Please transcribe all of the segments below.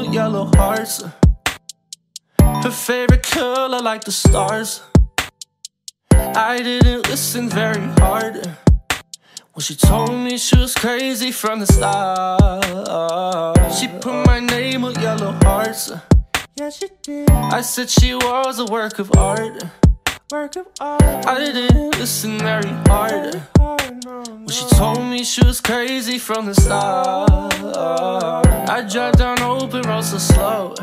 with yellow hearts. Her favorite color like the stars. I didn't listen very hard when she told me she was crazy from the start. She put my name with yellow hearts. Yeah, she did. I said she was a work of art. Work of art. I didn't listen very hard oh, no, when she told me she was crazy from the start. I drive down open road so slow.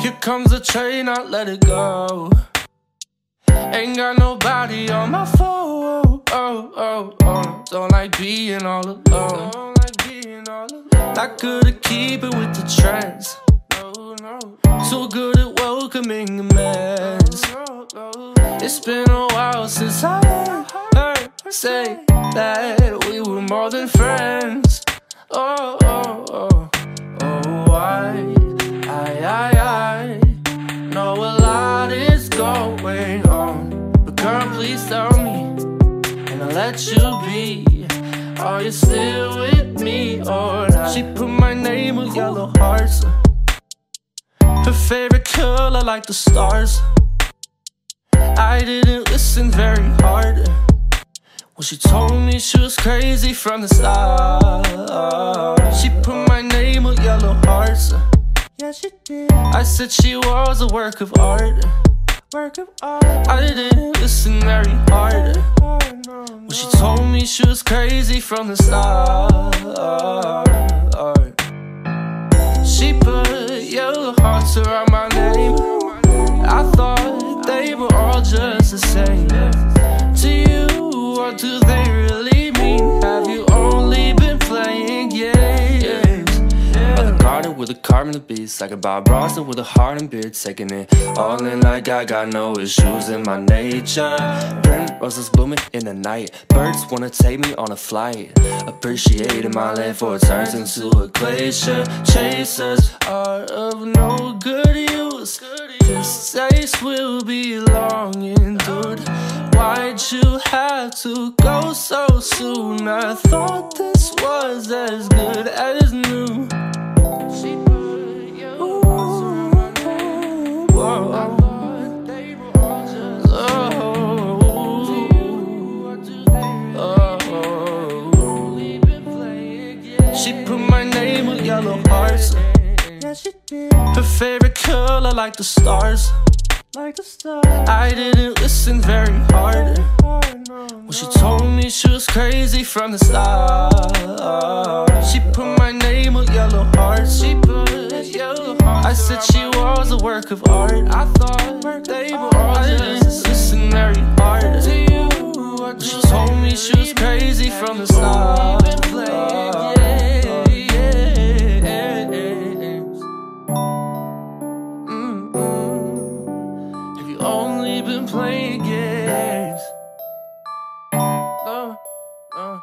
Here comes the train, I let it go. Ain't got nobody on my phone. Oh, oh, oh. Don't like being all alone. Not good at keeping with the trends. So good at welcoming a mess. It's been a while since I heard say that we were more than friends. Oh, let you be. Are you still with me or not? She put my name with yellow hearts. Her favorite color like the stars. I didn't listen very hard when she told me she was crazy from the start. She put my name with yellow hearts. Yeah, she did. I said she was a work of art. Work of art. I didn't listen very hard when she told me she was crazy from the start. She put yellow hearts around my name. I thought they were all just the same. To you, what do they really the carbon the beats Like a Bob Ross with a heart and beard Taking it all in like I got no issues in my nature. Pink roses blooming in the night. Birds wanna take me on a flight. Appreciating my life for it turns into a glacier. Chasers are of no good use. This taste will be long endured. Why'd you have to go so soon? I thought this was as good as new name with yellow. Yeah, she did. Her favorite color like the stars. Like the stars. I didn't listen very hard when she told me she was crazy from the start. She put my name with yellow hearts. She put yellow hearts. I said she was a work of art. I thought they were all I didn't listen very hard. She told me she was crazy from the start. Only been playing games? No, no.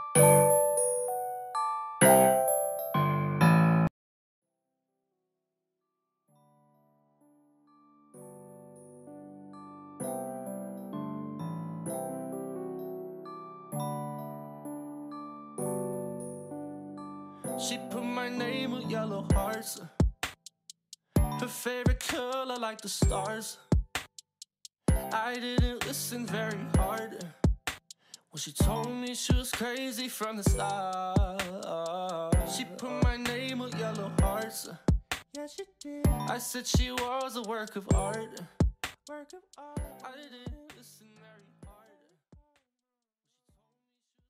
She put my name with yellow hearts. Her favorite color like the stars. I didn't listen very hard when she told me she was crazy from the start. She put my name with yellow hearts. Yeah, she did. I said she was a work of art. Work of art. I didn't listen very